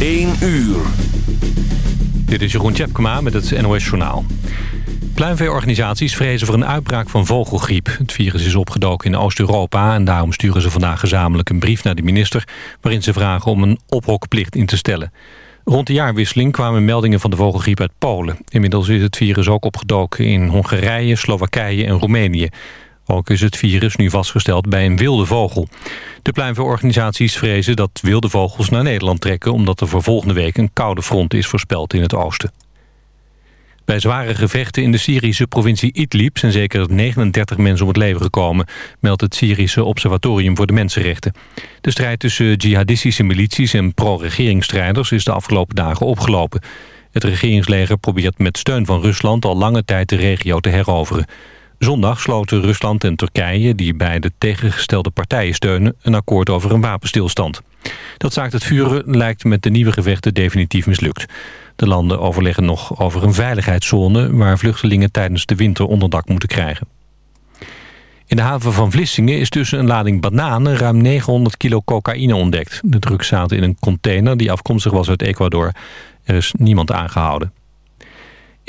1 uur. Dit is Jeroen Tjepkema met het NOS Journaal. Pluimveeorganisaties vrezen voor een uitbraak van vogelgriep. Het virus is opgedoken in Oost-Europa... en daarom sturen ze vandaag gezamenlijk een brief naar de minister... waarin ze vragen om een ophokplicht in te stellen. Rond de jaarwisseling kwamen meldingen van de vogelgriep uit Polen. Inmiddels is het virus ook opgedoken in Hongarije, Slowakije en Roemenië. Ook is het virus nu vastgesteld bij een wilde vogel. De pluimveeorganisaties vrezen dat wilde vogels naar Nederland trekken... omdat er voor volgende week een koude front is voorspeld in het oosten. Bij zware gevechten in de Syrische provincie Idlib... zijn zeker 39 mensen om het leven gekomen... meldt het Syrische Observatorium voor de Mensenrechten. De strijd tussen jihadistische milities en pro-regeringsstrijders... is de afgelopen dagen opgelopen. Het regeringsleger probeert met steun van Rusland... al lange tijd de regio te heroveren. Zondag sloten Rusland en Turkije, die bij de tegengestelde partijen steunen... een akkoord over een wapenstilstand. Dat zaakt het vuren lijkt met de nieuwe gevechten definitief mislukt. De landen overleggen nog over een veiligheidszone... waar vluchtelingen tijdens de winter onderdak moeten krijgen. In de haven van Vlissingen is tussen een lading bananen... ruim 900 kilo cocaïne ontdekt. De drugs zaten in een container die afkomstig was uit Ecuador. Er is niemand aangehouden.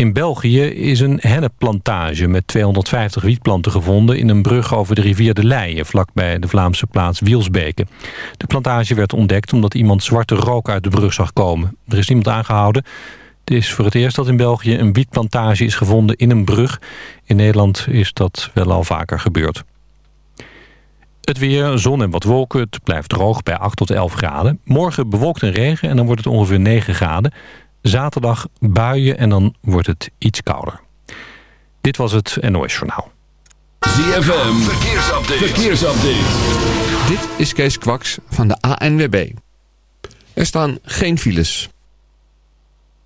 In België is een hennepplantage met 250 wietplanten gevonden... in een brug over de rivier de Leie, vlakbij de Vlaamse plaats Wielsbeke. De plantage werd ontdekt omdat iemand zwarte rook uit de brug zag komen. Er is niemand aangehouden. Het is voor het eerst dat in België een wietplantage is gevonden in een brug. In Nederland is dat wel al vaker gebeurd. Het weer, zon en wat wolken. Het blijft droog bij 8 tot 11 graden. Morgen bewolkt en regen en dan wordt het ongeveer 9 graden. Zaterdag buien en dan wordt het iets kouder. Dit was het NOS Journaal. ZFM, verkeersupdate. verkeersupdate. Dit is Kees Kwaks van de ANWB. Er staan geen files.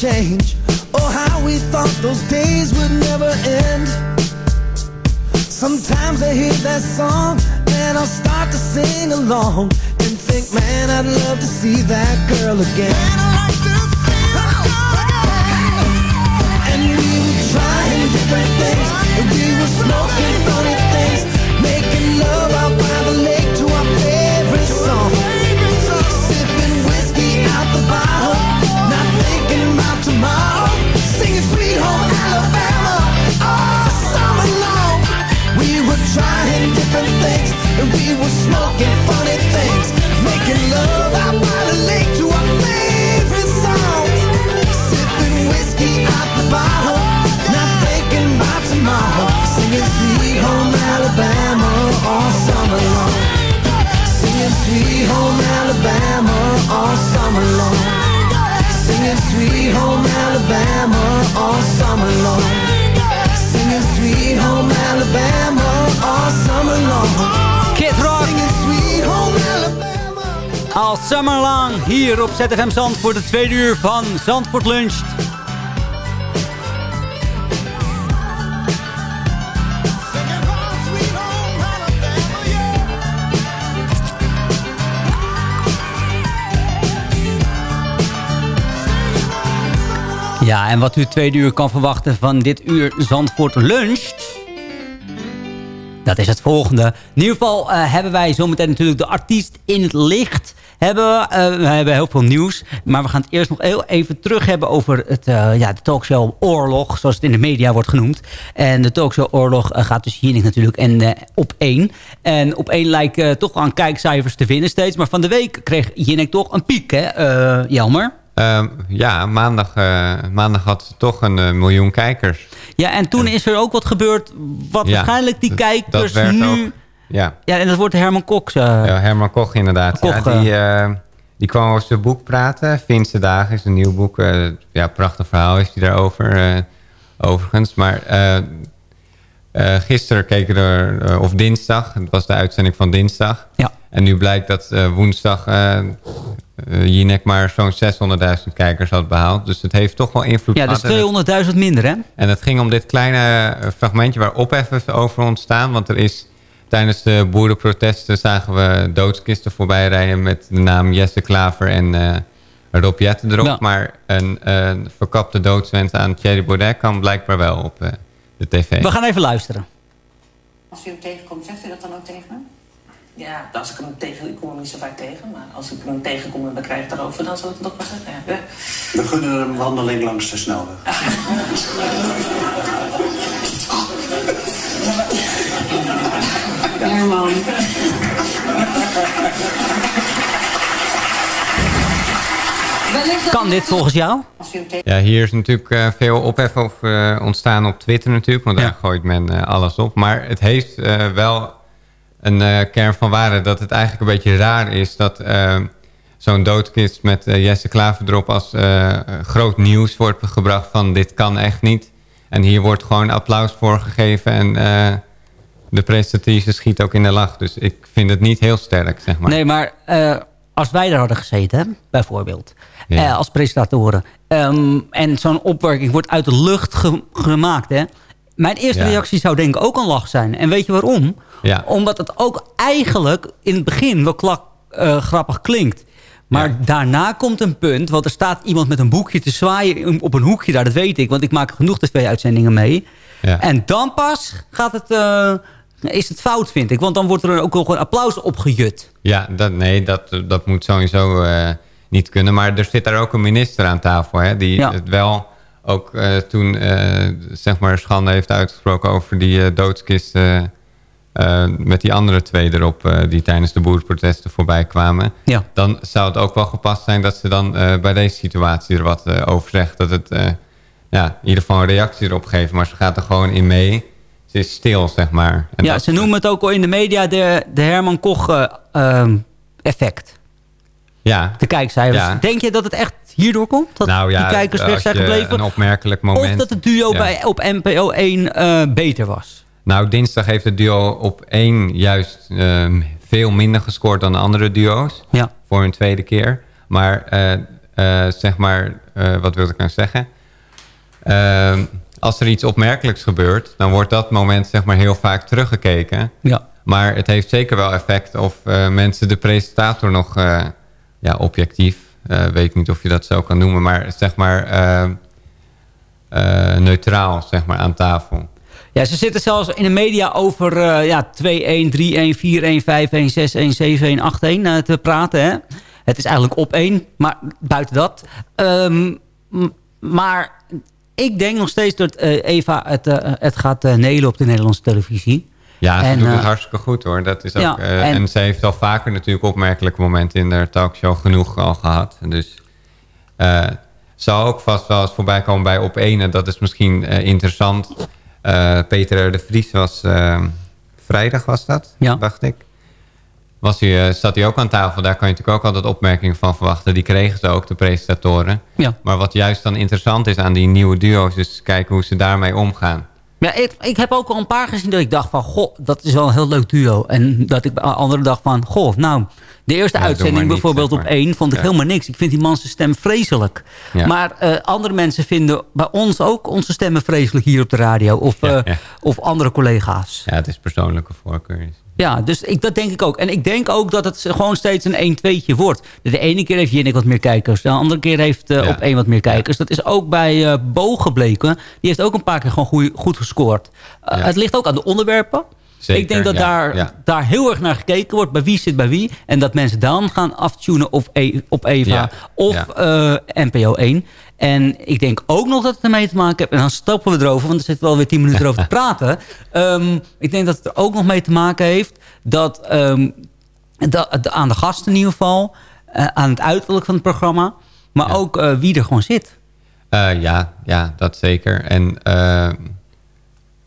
Change. Oh, how we thought those days would never end. Sometimes I hear that song and I'll start to sing along and think, man, I'd love to see that girl again. And we were trying different things, and we were smoking funny we were smoking funny things, making love by the lake to our favorite songs. Sipping whiskey out the bottle, not tomorrow. Singing Sweet Home Alabama all summer long. Singing Sweet Home Alabama all summer long. Singing Sweet Home Alabama all summer long. Singing Sweet Home Alabama all summer long. Al summer lang hier op ZFM Zandvoort, de tweede uur van Zandvoort Lunch. Ja, en wat u tweede uur kan verwachten van dit uur Zandvoort Lunch... Dat is het volgende. In ieder geval eh, hebben wij zometeen natuurlijk de artiest in het licht. Hebben, we. Eh, we hebben heel veel nieuws. Maar we gaan het eerst nog heel even terug hebben over het, eh, ja, de talkshow Oorlog. Zoals het in de media wordt genoemd. En de talkshow Oorlog eh, gaat dus Jinek natuurlijk en, op één. En op één lijkt eh, toch aan kijkcijfers te winnen steeds. Maar van de week kreeg Jinek toch een piek, hè, Jelmer? Ehm, ja, maandag, maandag had ze toch een miljoen kijkers. Ja, en toen is er ook wat gebeurd... wat Ja, waarschijnlijk die kijkers nu... ook- ja. Ja, en dat wordt Herman Cox. eh, ja, Herman Koch inderdaad. Koch, ja, die, eh, die kwam over zijn boek praten. Finse Dagen is een nieuw boek. eh, ja, prachtig verhaal is hij daarover. eh, overigens. Maar eh, eh, gisteren keken er, eh, of dinsdag, het was de uitzending van dinsdag. Ja. En nu blijkt dat eh, woensdag eh eh, Jinek maar zo'n 600.000 kijkers had behaald. Dus het heeft toch wel invloed ja, gehad. dus En het- 200.000 minder, hè? en het ging om dit kleine eh, fragmentje waar ophef is over ontstaan. Want er is tijdens de boerenprotesten zagen we doodskisten voorbij rijden met de naam Jesse Klaver en eh Rob Jetten erop. Ja. Maar een eh, verkapte doodswens aan Thierry Baudet kan blijkbaar wel op eh, de tv. We gaan even luisteren. Als u hem tegenkomt, zegt u dat dan ook tegen hem? Ja, als ik hem tegen, ik kom hem niet zo vaak tegen, maar als ik hem tegenkom en we krijgen het erover, dan zal ik het ook maar zeggen. Ja. We gunnen een wandeling langs de snelweg. Herman. Kan dit volgens jou? Ja, hier is natuurlijk eh, veel ophef over eh, ontstaan op Twitter natuurlijk. Want daar gooit men eh, alles op. Maar het heeft eh, wel een eh, kern van waarde dat het eigenlijk een beetje raar is... dat zo'n doodkist met Jesse Klaver erop als eh, groot nieuws wordt gebracht van... dit kan echt niet. En hier wordt gewoon applaus voor gegeven en... de presentatrice schiet ook in de lach. Dus ik vind het niet heel sterk, zeg maar. Nee, maar eh, als wij daar hadden gezeten, bijvoorbeeld, Ja. eh, als presentatoren... ehm, en zo'n opwerking wordt uit de lucht ge- gemaakt, hè... Mijn eerste Ja. reactie zou denk ik ook een lach zijn. En weet je waarom? Ja. Omdat het ook eigenlijk in het begin wel klak, eh, grappig klinkt. Maar daarna komt een punt, want er staat iemand met een boekje te zwaaien op een hoekje daar, dat weet ik. Want ik maak genoeg tv-uitzendingen mee. Ja. En dan pas gaat het, is het fout, vind ik. Want dan wordt er ook nog een applaus opgejut. Ja, dat, nee, dat, dat moet sowieso eh, niet kunnen. Maar er zit daar ook een minister aan tafel... Hè, die het wel ook eh, toen eh, zeg maar schande heeft uitgesproken... over die doodskist met die andere twee erop... die tijdens de boerenprotesten voorbij kwamen. Ja. Dan zou het ook wel gepast zijn dat ze dan bij deze situatie er wat over zegt. Dat het ja, in ieder geval een reactie erop geeft. Maar ze gaat er gewoon in mee. Ze is stil, zeg maar. En ja, dat- ze noemen het ook al in de media de, de Herman Koch eh, ehm, effect. ja. De kijkcijfers. Ja. Denk je dat het echt hierdoor komt? Dat nou ja, die kijkers weg zijn gebleven? Een opmerkelijk moment. Of dat het duo Ja. bij, op NPO 1 eh, beter was? Nou, dinsdag heeft het duo op één juist ehm, veel minder gescoord dan de andere duo's. Ja. Voor hun tweede keer. Maar eh, zeg maar, wat wil ik nou zeggen? Als er iets opmerkelijks gebeurt, dan wordt dat moment zeg maar heel vaak teruggekeken. Ja. Maar het heeft zeker wel effect of eh, mensen de presentator nog eh, ja, objectief, eh, weet niet of je dat zo kan noemen, maar zeg maar neutraal zeg maar, aan tafel. Ja, ze zitten zelfs in de media over eh, ja, 2-1, 3-1, 4-1, 5-1, 6-1, 7-1, 8-1 eh, te praten. Hè? Het is eigenlijk op één, maar buiten dat. Ehm, m- maar ik denk nog steeds dat eh, Eva het, eh, het gaat eh, nelen op de Nederlandse televisie. Ja, ze En, doet het hartstikke goed hoor. Dat is ook, ja, en- en... ze heeft al vaker natuurlijk opmerkelijke momenten in de talkshow genoeg al gehad. Dus zal ook vast wel eens voorbij komen bij op één. En dat is misschien interessant. Peter de Vries was vrijdag was dat, dacht ik. Was hij, eh, zat hij ook aan tafel. Daar kan je natuurlijk ook altijd opmerkingen van verwachten. Die kregen ze ook, de presentatoren. Ja. Maar wat juist dan interessant is aan die nieuwe duo's... is kijken hoe ze daarmee omgaan. Ja, ik, ik heb ook al een paar gezien dat ik dacht van... goh, dat is wel een heel leuk duo. En dat ik bij andere dacht van... goh, nou, de eerste Ja, uitzending bijvoorbeeld zeg op één... vond ik Ja. helemaal niks. Ik vind die man zijn stem vreselijk. Ja. Maar eh, andere mensen vinden bij ons ook onze stemmen vreselijk hier op de radio. Of, eh, of andere collega's. Ja, het is persoonlijke voorkeur. Ja, dus ik, dat denk ik ook. En ik denk ook dat het gewoon steeds een 1-2'tje wordt. De ene keer heeft Jinnik wat meer kijkers. De andere keer heeft Ja. op één wat meer kijkers. Dat is ook bij eh Bo gebleken. Die heeft ook een paar keer gewoon goeie- goed gescoord. Eh, Ja. Het ligt ook aan de onderwerpen. Zeker, ik denk dat ja, daar, ja. daar heel erg naar gekeken wordt. Bij wie zit bij wie. En dat mensen dan gaan aftunen op, E- op Eva Ja, of eh, NPO 1. En ik denk ook nog dat het ermee te maken heeft. En dan stoppen we erover, want er zitten wel weer tien minuten over te praten. Ehm, ik denk dat het er ook nog mee te maken heeft dat, ehm, dat aan de gasten in ieder geval, eh, aan het uiterlijk van het programma, maar ook eh, wie er gewoon zit. Ja, ja, dat zeker. En eh,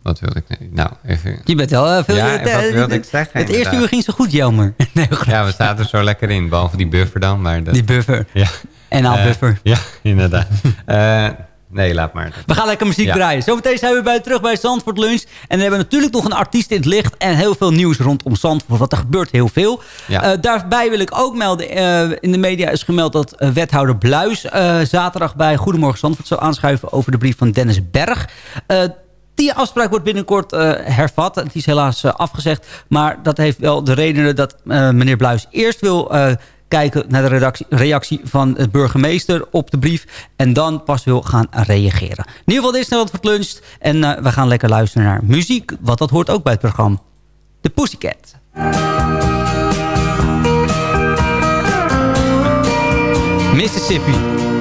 wat wilde ik... Nou, even... Je bent wel eh, veel... Ja, het, wat wilde ik zeggen? Het eerste uur ging zo goed, jammer. Nee, Ja, we zaten er zo lekker in. Behalve die buffer dan. Maar dat- Die buffer. Ja. En al Eh, buffer. Ja, inderdaad. Eh, nee, laat maar. We gaan lekker muziek Ja. draaien. Zometeen zijn we bij, terug bij Zandvoort Lunch. En dan hebben we natuurlijk nog een artiest in het licht. En heel veel nieuws rondom Zandvoort. Want er gebeurt heel veel. Ja. Daarbij wil ik ook melden. in de media is gemeld dat wethouder Bluis... zaterdag bij Goedemorgen Zandvoort zou aanschuiven... over de brief van Dennis Berg. Die afspraak wordt binnenkort eh, hervat. Het is helaas eh, afgezegd. Maar dat heeft wel de redenen dat eh, meneer Bluis eerst wil... kijken naar de reactie van de burgemeester op de brief. En dan pas wil gaan reageren. In ieder geval, dit is voor het lunch. En we gaan lekker luisteren naar muziek. Want dat hoort ook bij het programma. De Pussycat. Mississippi.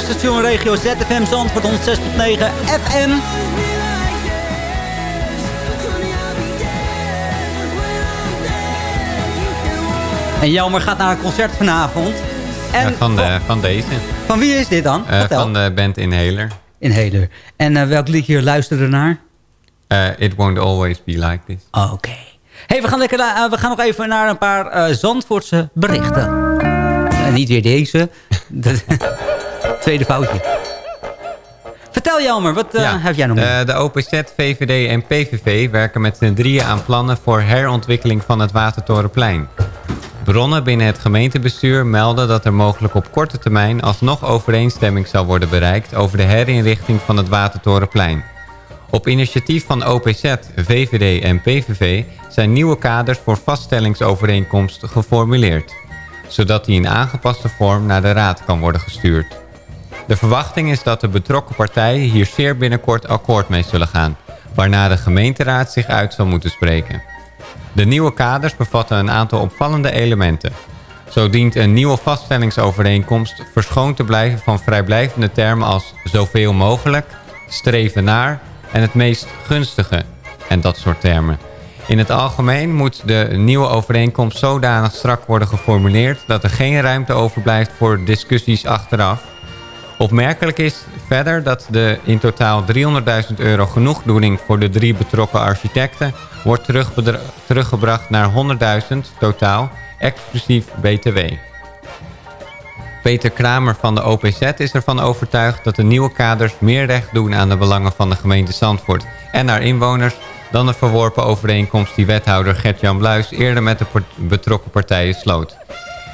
Station regio ZFM Zandvoort 106.9 FM. En Jelmer gaat naar een concert vanavond. En Ja, van, de, van deze. van wie is dit dan? Eh, van de band Inhaler. Inhaler. En eh, welk liedje luisteren naar? Eh, It Won't Always Be Like This. Oké. hey, we, gaan lekker, we gaan nog even naar een paar Zandvoortse berichten. En niet weer deze. De- Tweede foutje. Vertel Jelmer, wat eh, heb jij nog meer? Eh, de OPZ, VVD en PVV werken met z'n drieën aan plannen voor herontwikkeling van het Watertorenplein. Bronnen binnen het gemeentebestuur melden dat er mogelijk op korte termijn alsnog overeenstemming zal worden bereikt over de herinrichting van het Watertorenplein. Op initiatief van OPZ, VVD en PVV zijn nieuwe kaders voor vaststellingsovereenkomsten geformuleerd, zodat die in aangepaste vorm naar de Raad kan worden gestuurd. De verwachting is dat de betrokken partijen hier zeer binnenkort akkoord mee zullen gaan, waarna de gemeenteraad zich uit zal moeten spreken. De nieuwe kaders bevatten een aantal opvallende elementen. Zo dient een nieuwe vaststellingsovereenkomst verschoond te blijven van vrijblijvende termen als zoveel mogelijk, streven naar en het meest gunstige en dat soort termen. In het algemeen moet de nieuwe overeenkomst zodanig strak worden geformuleerd dat er geen ruimte overblijft voor discussies achteraf. Opmerkelijk is verder dat de in totaal 300.000 euro genoegdoening voor de drie betrokken architecten wordt teruggebracht naar 100.000 totaal, exclusief BTW. Peter Kramer van de OPZ is ervan overtuigd dat de nieuwe kaders meer recht doen aan de belangen van de gemeente Zandvoort en haar inwoners dan de verworpen overeenkomst die wethouder Gert-Jan Bluis eerder met de betrokken partijen sloot.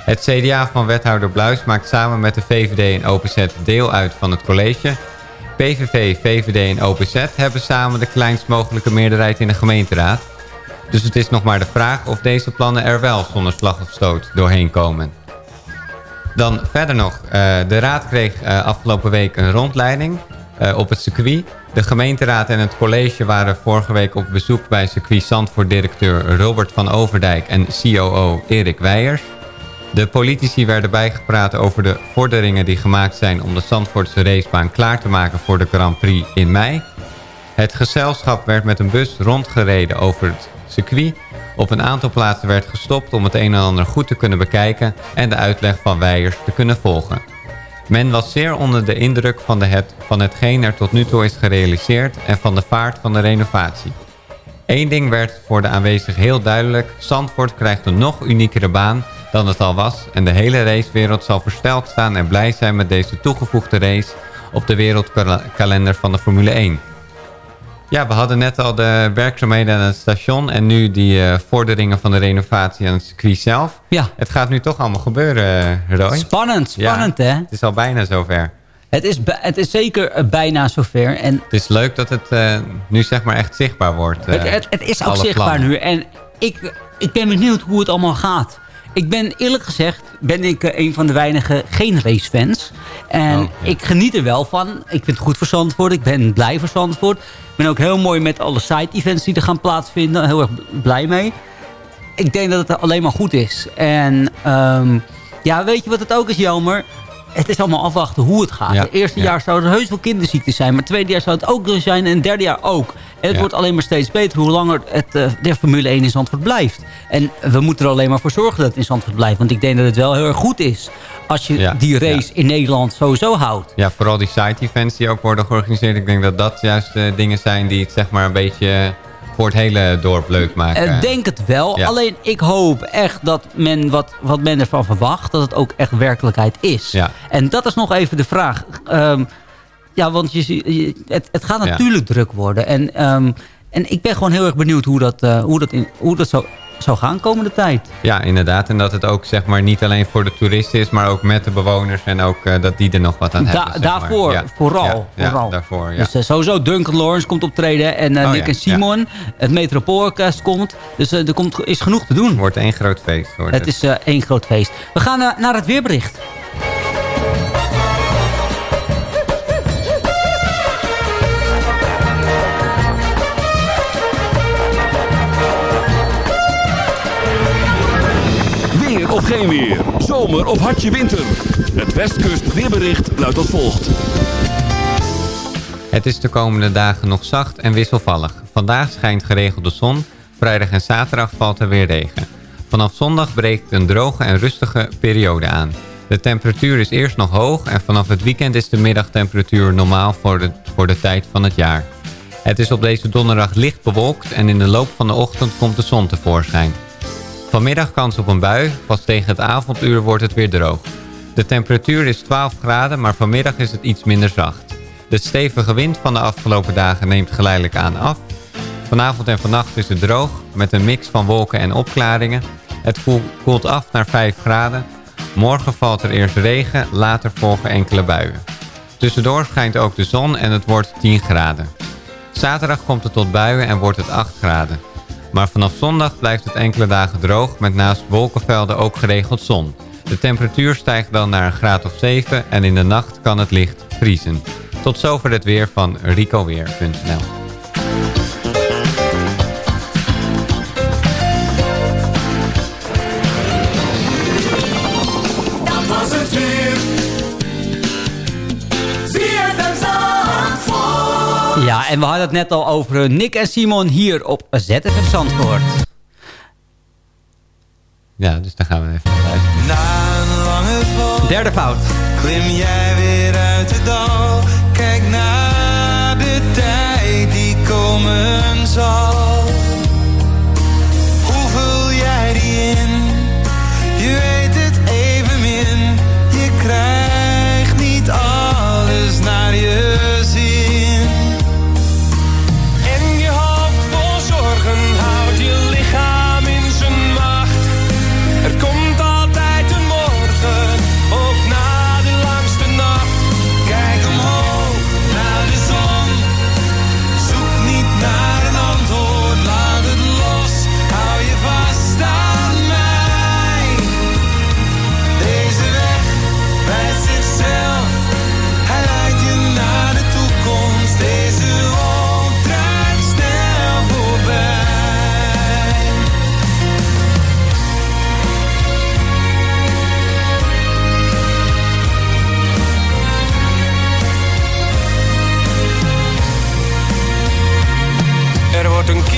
Het CDA van wethouder Bluis maakt samen met de VVD en OPZ deel uit van het college. PVV, VVD en OPZ hebben samen de kleinst mogelijke meerderheid in de gemeenteraad. Dus het is nog maar de vraag of deze plannen er wel zonder slag of stoot doorheen komen. Dan verder nog, eh, de raad kreeg eh, afgelopen week een rondleiding eh, op het circuit. De gemeenteraad en het college waren vorige week op bezoek bij circuit Zandvoort-directeur Robert van Overdijk en COO Erik Weijers. De politici werden bijgepraat over de vorderingen die gemaakt zijn om de Zandvoortse racebaan klaar te maken voor de Grand Prix in mei. Het gezelschap werd met een bus rondgereden over het circuit. Op een aantal plaatsen werd gestopt om het een en ander goed te kunnen bekijken en de uitleg van Weijers te kunnen volgen. Men was zeer onder de indruk van, de het, van hetgeen er tot nu toe is gerealiseerd en van de vaart van de renovatie. Eén ding werd voor de aanwezigen heel duidelijk. Zandvoort krijgt een nog uniekere baan dan het al was. En de hele racewereld zal versteld staan en blij zijn met deze toegevoegde race op de wereldkalender van de Formule 1. Ja, we hadden net al de werkzaamheden aan het station en nu die eh, vorderingen van de renovatie aan het circuit zelf. Ja. Het gaat nu toch allemaal gebeuren, eh, Roy. Spannend, Ja, spannend hè? Het is al bijna zover. Het is, het is zeker eh, bijna zover. En Het is leuk dat het nu zeg maar echt zichtbaar wordt. het, het, het is ook zichtbaar plannen. nu. En ik, ik ben benieuwd hoe het allemaal gaat. Ik ben eerlijk gezegd, ben ik eh, een van de weinige geen racefans. En Oh, ik geniet er wel van. Ik vind het goed voor Zandvoort. Ik ben blij voor Zandvoort. Ik ben ook heel mooi met alle side-events die er gaan plaatsvinden. Heel erg blij mee. Ik denk dat het alleen maar goed is. En ehm, ja, weet je wat het ook is, jammer? Het is allemaal afwachten hoe het gaat. Het eerste ja. jaar zouden er heus wel kinderziektes zijn. Maar het tweede jaar zou het ook zijn. En het derde jaar ook. En het wordt alleen maar steeds beter hoe langer het, eh, de Formule 1 in Zandvoort blijft. En we moeten er alleen maar voor zorgen dat het in Zandvoort blijft. Want ik denk dat het wel heel erg goed is. Als je Ja, die race in Nederland sowieso houdt. Ja, vooral die side-events die ook worden georganiseerd. Ik denk dat dat juist de dingen zijn die het zeg maar een beetje voor het hele dorp leuk maken. Ik denk het wel. Ja. Alleen ik hoop echt dat men wat, wat men ervan verwacht... dat het ook echt werkelijkheid is. Ja. En dat is nog even de vraag. Ehm, ja, want je, het, het gaat Ja. natuurlijk druk worden. En, ehm, en ik ben gewoon heel erg benieuwd hoe dat, eh, hoe dat, in, hoe dat zou, zou gaan komende tijd. Ja, inderdaad. En dat het ook zeg maar niet alleen voor de toeristen is, maar ook met de bewoners. En ook eh, dat die er nog wat aan Da- hebben. daarvoor, Ja. vooral. Ja, ja, vooral. daarvoor, ja. Dus eh, sowieso Duncan Lawrence komt optreden. En Oh, Nick en Simon. Het Metropoolorkest komt. Dus er komt, is genoeg te doen. Wordt één groot feest. Wordt Het is eh, één groot feest. We gaan naar het weerbericht. Geen weer. Zomer of hartje winter. Het Westkust weerbericht luidt als volgt. Het is de komende dagen nog zacht en wisselvallig. Vandaag schijnt geregeld de zon. Vrijdag en zaterdag valt er weer regen. Vanaf zondag breekt een droge en rustige periode aan. De temperatuur is eerst nog hoog en vanaf het weekend is de middagtemperatuur normaal voor de, voor de tijd van het jaar. Het is op deze donderdag licht bewolkt en in de loop van de ochtend komt de zon tevoorschijn. Vanmiddag kans op een bui, pas tegen het avonduur wordt het weer droog. De temperatuur is 12 graden, maar vanmiddag is het iets minder zacht. De stevige wind van de afgelopen dagen neemt geleidelijk aan af. Vanavond en vannacht is het droog, met een mix van wolken en opklaringen. Het koel- koelt af naar 5 graden. Morgen valt er eerst regen, later volgen enkele buien. Tussendoor schijnt ook de zon en het wordt 10 graden. Zaterdag komt het tot buien en wordt het 8 graden. Maar vanaf zondag blijft het enkele dagen droog met naast wolkenvelden ook geregeld zon. De temperatuur stijgt dan naar een graad of 7 en in de nacht kan het licht vriezen. Tot zover het weer van ricoweer.nl. Ja, en we hadden het net al over eh, Nick en Simon hier op ZFM Zandvoort. Ja, dus daar gaan we even naar luisteren. Na een lange val Derde fout. klim jij weer uit het dal. Kijk naar de tijd die komen zal. wordt een kind.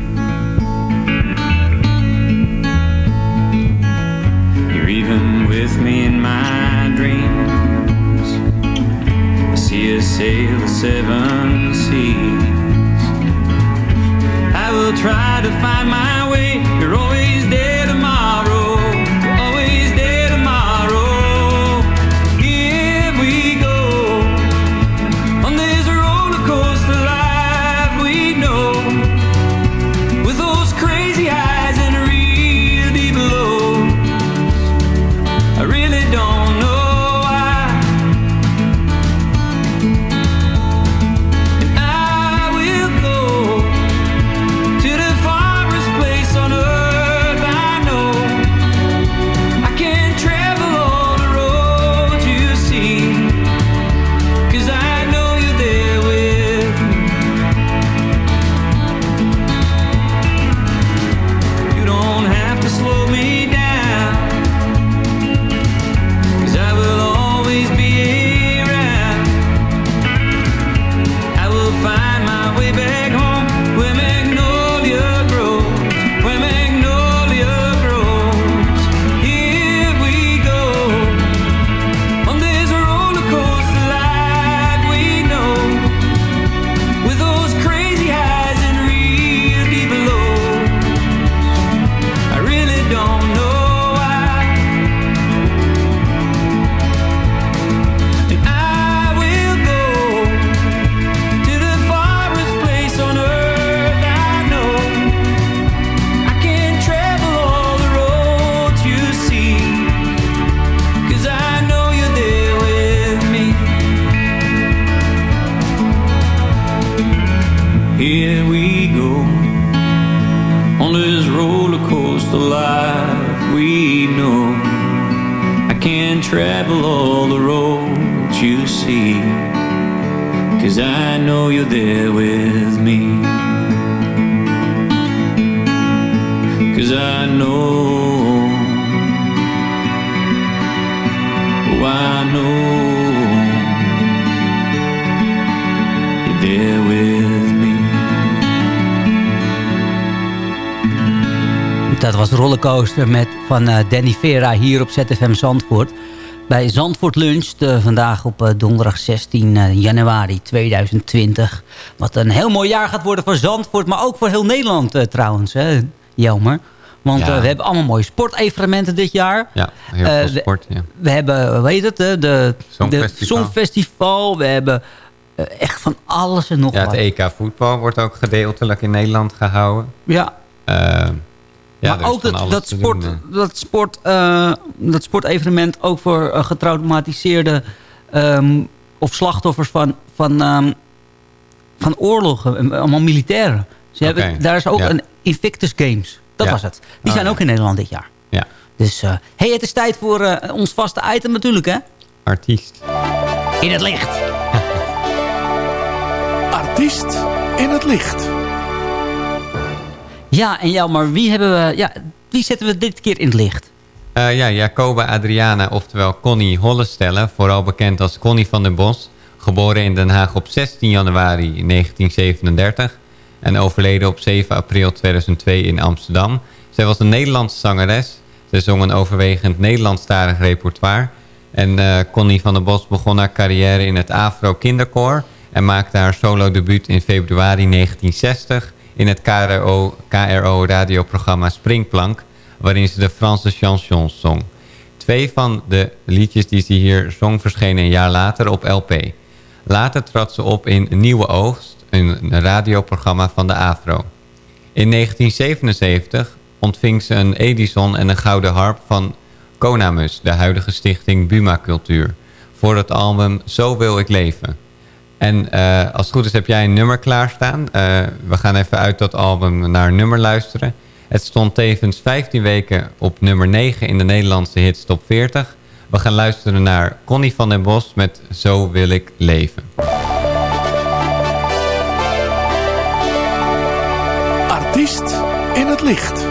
Seven seas. I will try to find my way. You're always I know, I know there with me. Dat was Rollercoaster met, van eh, Danny Vera hier op ZFM Zandvoort. Bij Zandvoort Lunch, eh, vandaag op eh, donderdag 16 eh, januari 2020. Wat een heel mooi jaar gaat worden voor Zandvoort, maar ook voor heel Nederland trouwens, hè, Jelmer. Want Ja. eh, we hebben allemaal mooie sportevenementen dit jaar. Ja, heel Eh, veel we- sport, ja. We hebben, heet het, de, de, Songfestival. de Songfestival. We hebben eh, echt van alles en nog Ja, het wat. EK voetbal wordt ook gedeeltelijk in Nederland gehouden. Ja. Eh, ja, maar ook dat, sport, doen, eh. dat, sport, eh, dat sportevenement ook voor eh, getraumatiseerde ehm, of slachtoffers van, van, ehm, van oorlogen, eh, allemaal militairen. Ze hebben, daar is ook ja. een Invictus Games. Dat Ja. was het. Die Oh, zijn ja. ook in Nederland dit jaar. Ja. Dus eh, hey, het is tijd voor eh, ons vaste item natuurlijk, hè? Artiest. In het licht. Artiest in het licht. Ja, en jou, maar wie, hebben we, ja, wie zetten we dit keer in het licht? Eh, ja, Jacoba Adriana, oftewel Connie Hollestelle, vooral bekend als Connie van den Bos. Geboren in Den Haag op 16 januari 1937 en overleden op 7 april 2002 in Amsterdam. Zij was een Nederlandse zangeres. Ze zong een overwegend Nederlandstalig repertoire. En eh, Connie van den Bos begon haar carrière in het Afro Kinderkoor... en maakte haar solo-debuut in februari 1960 in het KRO, KRO radioprogramma Springplank... waarin ze de Franse chansons zong. Twee van de liedjes die ze hier zong verschenen een jaar later op LP. Later trad ze op in Nieuwe Oogst, een radioprogramma van de AVRO. In 1977 ontving ze een Edison en een gouden harp van Konamus, de huidige stichting Buma Cultuur, voor het album Zo wil ik leven. En eh, als het goed is heb jij een nummer klaarstaan. Eh, we gaan even uit dat album naar een nummer luisteren. Het stond tevens 15 weken op nummer 9 in de Nederlandse hits top 40. We gaan luisteren naar Connie van den Bos met Zo wil ik leven. In het licht.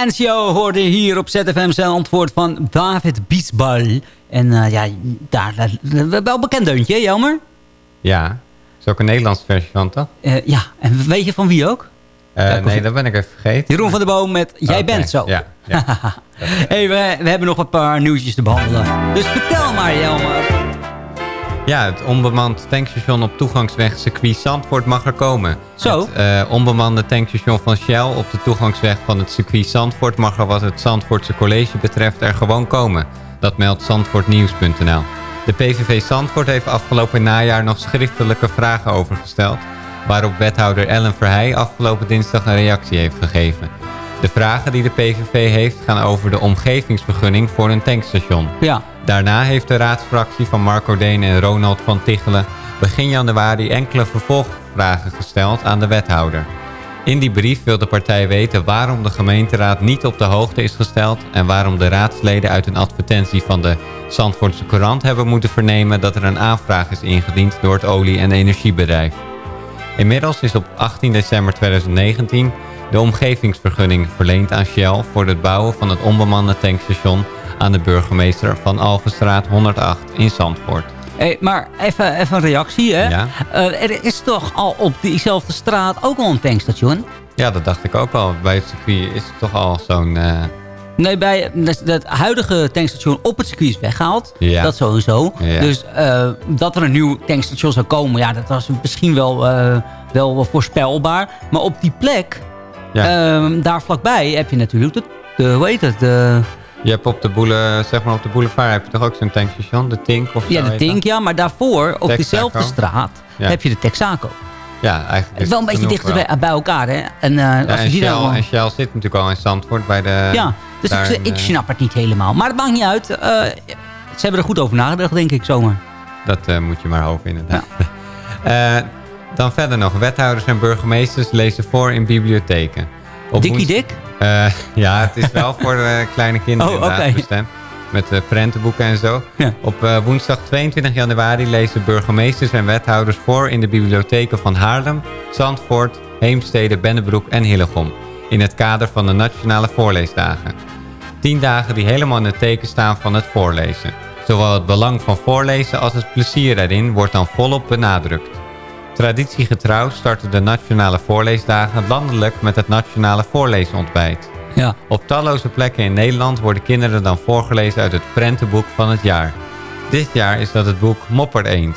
Silencio hoorde hier op ZFM zijn antwoord van David Biesbal. En eh, ja, daar, daar- wel bekend deuntje, jammer. Ja, is ook een Nederlandse versie van, toch? Eh, ja, en weet je van wie ook? Eh, nee, je- dat ben ik even vergeten. Jeroen van der Boom met Jij bent zo. Ja, ja. hey, we, we hebben nog een paar nieuwtjes te behandelen. Dus vertel maar, Jelmer. Ja, het onbemand tankstation op toegangsweg circuit Zandvoort mag er komen. Zo. Het eh, onbemande tankstation van Shell op de toegangsweg van het circuit Zandvoort mag er wat het Zandvoortse college betreft er gewoon komen. Dat meldt zandvoortnieuws.nl. De PVV Zandvoort heeft afgelopen najaar nog schriftelijke vragen over gesteld... waarop wethouder Ellen Verheij afgelopen dinsdag een reactie heeft gegeven. De vragen die de PVV heeft gaan over de omgevingsvergunning voor een tankstation. Ja. Daarna heeft de raadsfractie van Marco Deen en Ronald van Tichelen begin januari enkele vervolgvragen gesteld aan de wethouder. In die brief wil de partij weten waarom de gemeenteraad niet op de hoogte is gesteld en waarom de raadsleden uit een advertentie van de Zandvoortse Courant hebben moeten vernemen dat er een aanvraag is ingediend door het olie- en energiebedrijf. Inmiddels is op 18 december 2019 de omgevingsvergunning verleend aan Shell voor het bouwen van het onbemande tankstation aan de burgemeester van Algenstraat 108 in Zandvoort. Hey, maar even, even een reactie, hè? Ja. Eh, er is toch al op diezelfde straat ook al een tankstation? Ja, dat dacht ik ook al. Bij het circuit is het toch al zo'n... eh, Nee, bij het huidige tankstation op het circuit is weggehaald. Ja. Dat sowieso. Ja. Dus eh, dat er een nieuw tankstation zou komen, ja, dat was misschien wel, wel voorspelbaar. Maar op die plek, Ja. ehm, daar vlakbij, heb je natuurlijk de, de hoe heet het, de, Je hebt op de, boele, zeg maar op de boulevard heb je toch ook zo'n tankstation? De Tink of Ja, de Tink, ja. Maar daarvoor, op Texaco. dezelfde straat, Ja. heb je de Texaco. Ja, eigenlijk Het is wel een beetje dichter bij, bij elkaar, hè. En, eh, Ja, als en, Shell, dan... en Shell zit natuurlijk al in Zandvoort bij de... ja, dus ik, daar in, ik snap het niet helemaal. Maar het maakt niet uit. Eh, ze hebben er goed over nagedacht, denk ik, zomaar. Dat eh, moet je maar hopen, inderdaad. Eh, dan verder nog. Wethouders en burgemeesters lezen voor in bibliotheken. Op Dikkie woens- Dik? Eh, ja, het is wel voor eh, kleine kinderen Oh, inderdaad oké. bestemd. Met eh, prentenboeken en zo. Ja. Op woensdag 22 januari lezen burgemeesters en wethouders voor in de bibliotheken van Haarlem, Zandvoort, Heemstede, Bennebroek en Hillegom. In het kader van de Nationale Voorleesdagen. Tien dagen die helemaal in het teken staan van het voorlezen. Zowel het belang van voorlezen als het plezier erin wordt dan volop benadrukt. Traditiegetrouw starten de Nationale Voorleesdagen landelijk met het Nationale Voorleesontbijt. Ja. Op talloze plekken in Nederland worden kinderen dan voorgelezen uit het prentenboek van het jaar. Dit jaar is dat het boek Mopper Eend.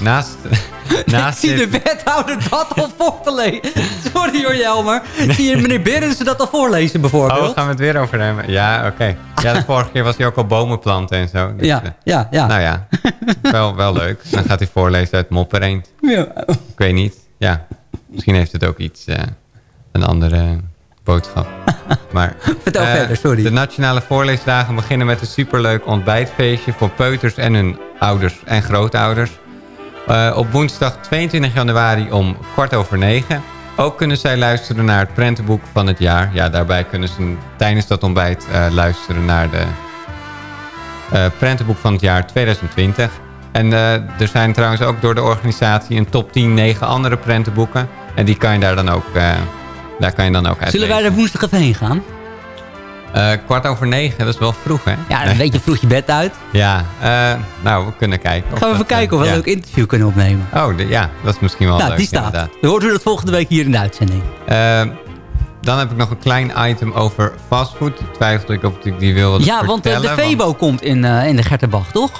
Naast, naast ik zie de wethouder dat al voor te lezen. Sorry hoor, Jelmer. Zie je meneer Berendsen dat al voorlezen bijvoorbeeld? Oh, gaan we het weer over? Ja, oké. Ja, de vorige keer was hij ook al bomen planten en zo. Dus, Ja, eh, ja, ja. Nou ja, wel, wel leuk. Dan gaat hij voorlezen uit Mopper Eend. Ja. Ik weet niet. Ja, misschien heeft het ook iets, eh, een andere boodschap. Maar, Vertel eh, verder, sorry. De Nationale Voorleesdagen beginnen met een superleuk ontbijtfeestje voor peuters en hun ouders en grootouders. Eh, op woensdag 22 januari om kwart over negen. Ook kunnen zij luisteren naar het prentenboek van het jaar. Ja, daarbij kunnen ze tijdens dat ontbijt eh, luisteren naar de eh, prentenboek van het jaar 2020. En er zijn trouwens ook door de organisatie een top 10 negen andere prentenboeken. En die kan je daar dan ook, daar kan je dan ook uit Zullen wij er woensdag even heen gaan? Eh, kwart over negen, dat is wel vroeg hè? Ja, dan weet je vroeg je bed uit. Ja, eh, nou, we kunnen kijken. Gaan we dat, even kijken of we eh, een leuk interview kunnen opnemen. Oh, de- ja, dat is misschien wel nou, leuk die staat. inderdaad. Dan hoort u dat volgende week hier in de uitzending. Eh, dan heb ik nog een klein item over fastfood. Twijfelde ik of ik die wilde Ja, want eh, de Febo komt in, eh, in de Gertenbach, toch?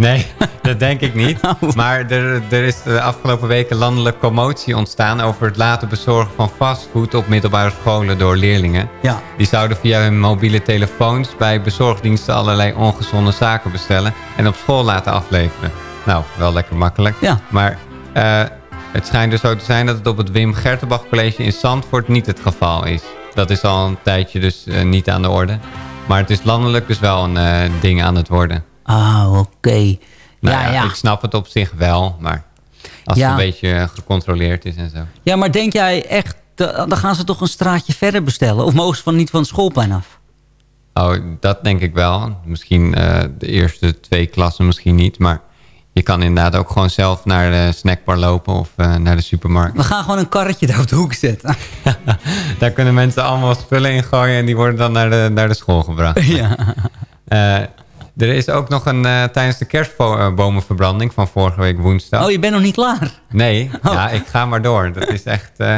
Nee, dat denk ik niet. Oh. Maar er, er is de afgelopen weken landelijk commotie ontstaan... over het laten bezorgen van fastfood op middelbare scholen door leerlingen. Ja. Die zouden via hun mobiele telefoons bij bezorgdiensten allerlei ongezonde zaken bestellen... en op school laten afleveren. Nou, wel lekker makkelijk. Ja. Maar eh, het schijnt dus zo te zijn dat het op het Wim Gertenbach College in Zandvoort niet het geval is. Dat is al een tijdje dus eh, niet aan de orde. Maar het is landelijk dus wel een eh, ding aan het worden. Ah, oké. Nou ja, ja, ja. ik snap het op zich wel, maar als Ja. het een beetje gecontroleerd is en zo. Ja, maar denk jij echt... eh, Dan gaan ze toch een straatje verder bestellen? Of mogen ze van, niet van het schoolplein af? Oh, dat denk ik wel. Misschien eh, de eerste twee klassen misschien niet, maar je kan inderdaad ook gewoon zelf naar de snackbar lopen of eh, naar de supermarkt. We gaan gewoon een karretje daar op de hoek zetten. Daar kunnen mensen allemaal spullen in gooien en die worden dan naar de, naar de school gebracht. Ja. Er is ook nog een, eh, tijdens de kerstbomenverbranding van vorige week woensdag. Oh, je bent nog niet klaar? Nee, Oh. ja, ik ga maar door. Dat is echt... eh,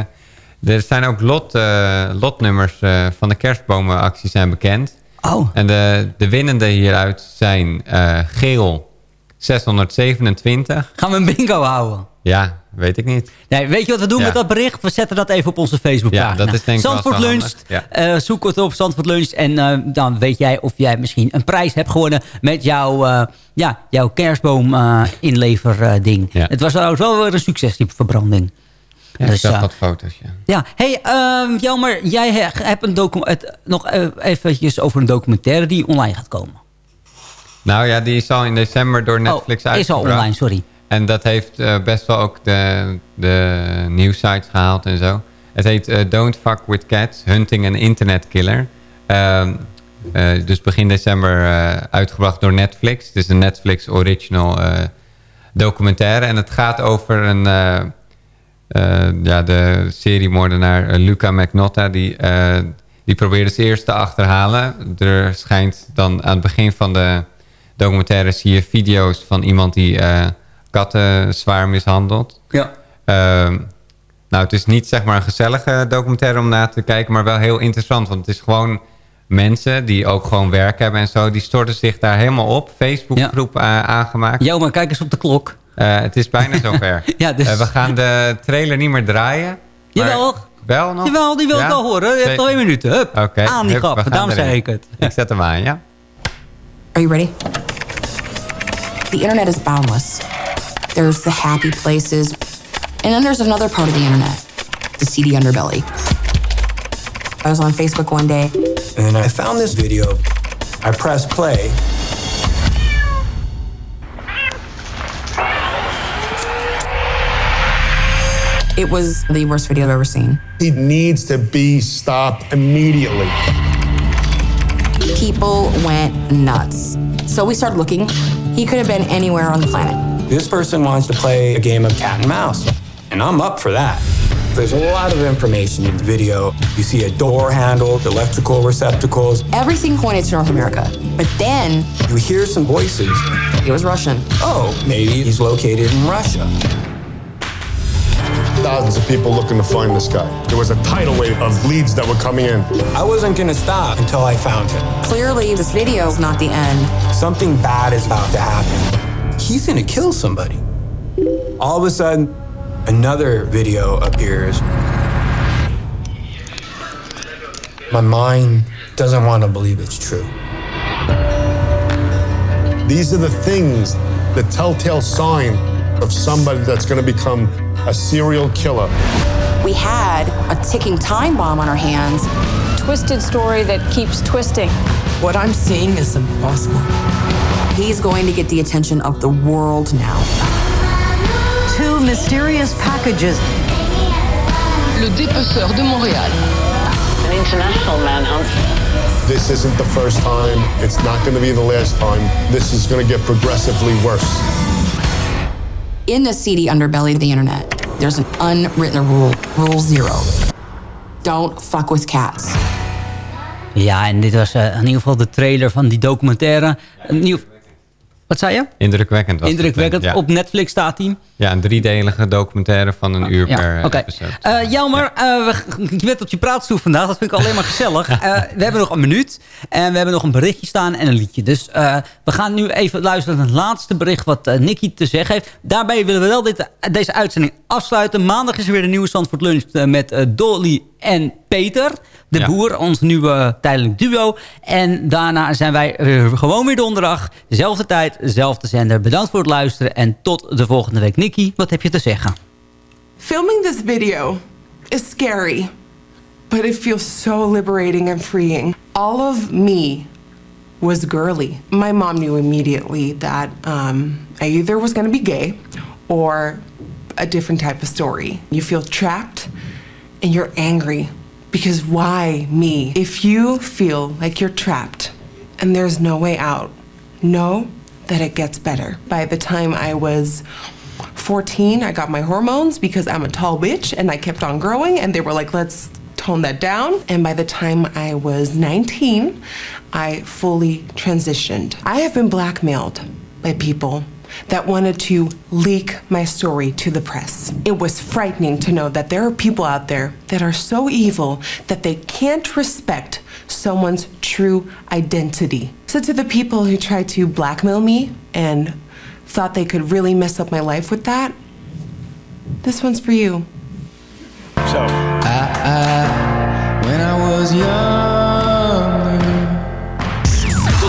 er zijn ook lot, eh, lotnummers van de kerstbomenactie zijn bekend. Oh. En de, de winnende hieruit zijn geel 627. Gaan we een bingo houden? Ja, weet ik niet. Nee, weet je wat we doen Ja. met dat bericht? We zetten dat even op onze Facebookpagina. Ja, dat is denk ik Zandvoort Lunch. Ja. eh, zoek het op Zandvoort Lunch. En eh, dan weet jij of jij misschien een prijs hebt gewonnen met jouw, eh, ja, jouw kerstboom inlever ding. Ja. Het was trouwens wel weer een succes, die verbranding. Ja, Dus, ik zag eh, wat foto's, ja. Ja, hey, ehm Jelmer, jij he- hebt een het, nog eh, eventjes over een documentaire die online gaat komen. Nou ja, die is al in december door Netflix Oh, is al uitgebracht. online, sorry. En dat heeft eh, best wel ook de, de nieuwsites gehaald en zo. Het heet eh, Don't Fuck With Cats, Hunting an Internet Killer. Ehm, eh, dus begin december uitgebracht door Netflix. Het is een Netflix original documentaire. En het gaat over een, ja, de seriemoordenaar Luca Magnotta. Die, die probeerde ze eerst te achterhalen. Er schijnt dan aan het begin van de documentaire zie je video's van iemand die katten zwaar mishandelt. Ja. Ehm, nou, het is niet zeg maar een gezellige documentaire om naar te kijken, maar wel heel interessant. Want het is gewoon mensen die ook gewoon werk hebben en zo, die storten zich daar helemaal op. Facebookgroep eh, aangemaakt. Jo, maar kijk eens op de klok. Eh, het is bijna zover. Ja, dus- Eh, we gaan de trailer niet meer draaien. maar- Jawel, Wel nog? Jawel, die wil ik Ja? wel horen. Je hebt Twee- minuten. Hup, Oké. aan die grap. Daarom erin. zei ik het. Ik zet hem aan, ja? Are you ready? The internet is boundless. There's the happy places, and then there's another part of the internet, the seedy underbelly. I was on Facebook one day. And I found this video. I pressed play. It was the worst video I've ever seen. It needs to be stopped immediately. People went nuts. So we started looking. He could have been anywhere on the planet. This person wants to play a game of cat and mouse, and I'm up for that. There's a lot of information in the video. You see a door handle, electrical receptacles. Everything pointed to North America. But then You hear some voices. it was Russian. Oh, maybe he's located in Russia. Thousands of people looking to find this guy. There was a tidal wave of leads that were coming in. I wasn't gonna stop until I found him. Clearly, this video is not the end. Something bad is about to happen. He's gonna kill somebody. All of a sudden, another video appears. My mind doesn't want to believe it's true. These are the things, the telltale sign of somebody that's going to become a serial killer. We had a ticking time bomb on our hands. Twisted story that keeps twisting. What I'm seeing is impossible. He's going to get the attention of the world now. Two mysterious packages. Le dépeceur de Montréal. An international manhunt. This isn't the first time. It's not going to be the last time. This is going to get progressively worse. In the seedy underbelly of the internet, there's an unwritten rule, rule zero. Don't fuck with cats. Ja, en dit was eh, in ieder geval de trailer van die documentaire. Nieuw... Wat zei je? Indrukwekkend was het, Indrukwekkend. ja. Op Netflix staat hij. Ja, een driedelige documentaire van een uur per Ja, oké. episode. Eh, Jelmer, eh, we- je bent op je praatstoel vandaag. Dat vind ik alleen maar gezellig. We hebben nog een minuut. En we hebben nog een berichtje staan en een liedje. Dus we gaan nu even luisteren naar het laatste bericht wat Nicky te zeggen heeft. Daarbij willen we wel dit, deze uitzending afsluiten. Maandag is er weer een nieuwe Zandvoort Lunch met Dolly en Peter. De Ja. boer, ons nieuwe tijdelijk duo. En daarna zijn wij gewoon weer donderdag. Dezelfde tijd, dezelfde zender. Bedankt voor het luisteren. En tot de volgende week. Nicky, wat heb je te zeggen? Filming this video is scary, but it feels so liberating and freeing. All of me was girly. My mom knew immediately that um, I either was going to be gay or a different type of story. You feel trapped and you're angry because why me? If you feel like you're trapped and there's no way out, know that it gets better. By the time I was 14, I got my hormones because I'm a tall bitch and I kept on growing, and they were like, let's tone that down. And by the time I was 19, I fully transitioned. I have been blackmailed by people that wanted to leak my story to the press. It was frightening to know that there are people out there that are so evil that they can't respect someone's true identity. So, to the people who tried to blackmail me and thought they could really mess up my life with that, this one's for you. So, I, I, when I was young.